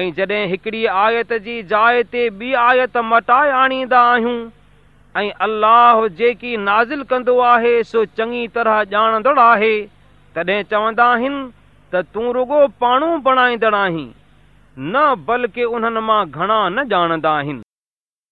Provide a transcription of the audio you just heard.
۽ جڏهن هڪڙي آيت جي جاءِ تي ٻي آيت مٽائي آڻيندا آهيون ۽ الله جيڪي نازل ڪندو آهي سو چڱي طرح ڄاڻندڙ آهي. تڏهن چوندا آهن ته تون رڳو پاڻو بڻائيندڙ آهين نه بلڪه انهن مان گهڻا نه ڄاڻندا آهن.